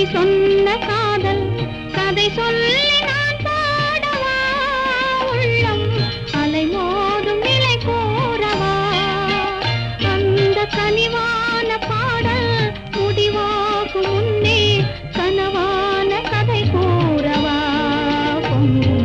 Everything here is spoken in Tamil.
கவி சொன்ன காதல் கதை சொல்லி நான் பாடவா? உள்ளம் அலை மோதும் நிலை கூறவா? அந்த கனிவான பாடல் முடிவாகும் முன்னே கனவான கதை கூறவா? பொங்கும்